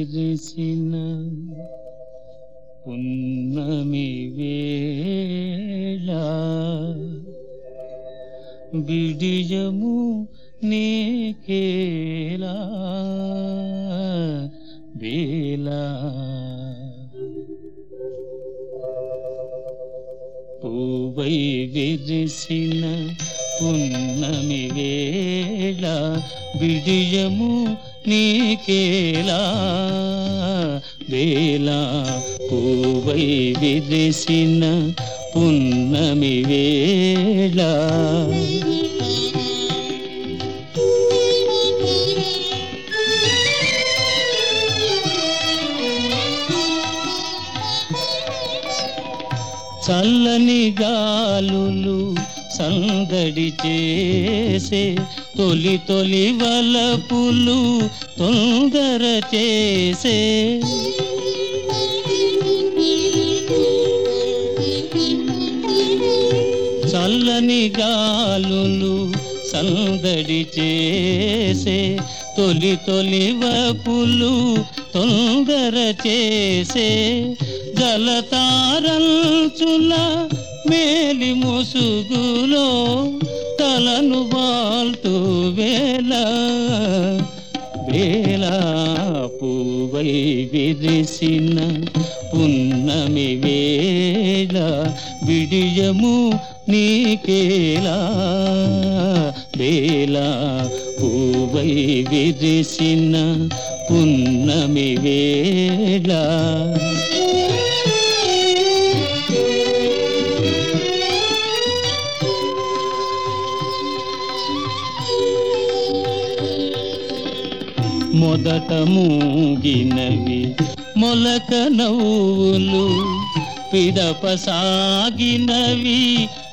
పూవై విరిసిన పున్నమి వేళ బిడియము నీకేలా వేలా పూవై విరిసిన పున్నమి వేళ విడియము నీకేలా? వేళ పూవై విరిసిన పున్నమి వేళ చల్లని గాలులు సందడి చేసే తొలి తొలి వలపులు తొందర చేసే. చల్లని గాలులు సందడి చేసే తొలి తొలి వపులు తొందర చేసే జలతారంచుల మేలి ముసుగులో తలను బాల్తూ వేళ వేళ పూవై విరిసిన పున్నమి వేళ విడియము నీకేలా వేళ పూవై విరిసిన పున్నమి వేళ. మొదట మూగినవి మొలక నవ్వులు పిదప సాగినవి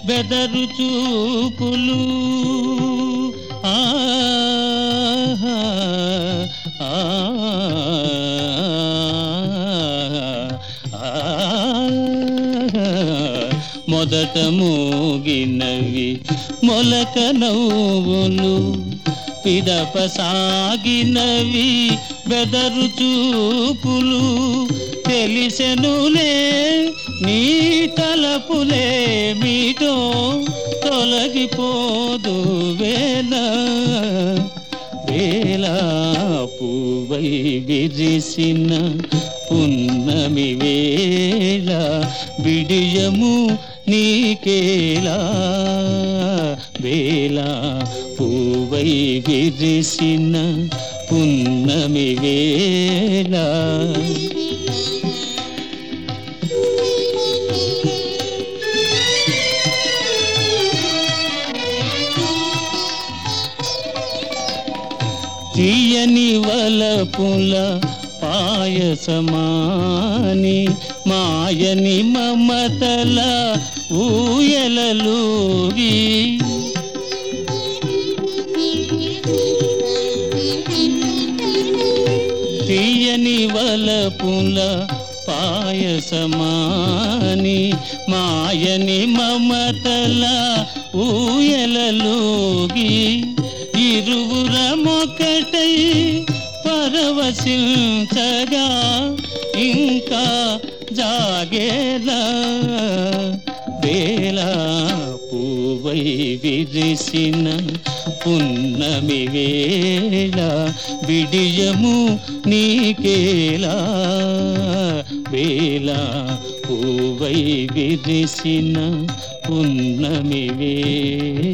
బెదరు చూపులు. మొదట మోగినవి మొలక నవ్వులు పిదప సాగినవి బెదరు చూపులు తెలిసెనులే నీ తలపులే మీటో తొలగిపోదు వేళ వేళ పువ్వై విరిసిన పున్నమి వేళ బిడియము నీకేలా వేళ పూవై విరిసిన పున్నమి వేళ. తీయని వలపుల పాయసమాని మాయని మమతల ఊయలలూరి తీయని వలపుల పాయసమాని మాయని మమతల ఊయలలోగి ఇరువురమొకటై పరవశించగా ఇంకా జాగేలా వేళ పూవై విరిసిన పున్నమి వేళ విడియము నీకేలా వేళ పూవై విరిసిన పున్నమి వేళ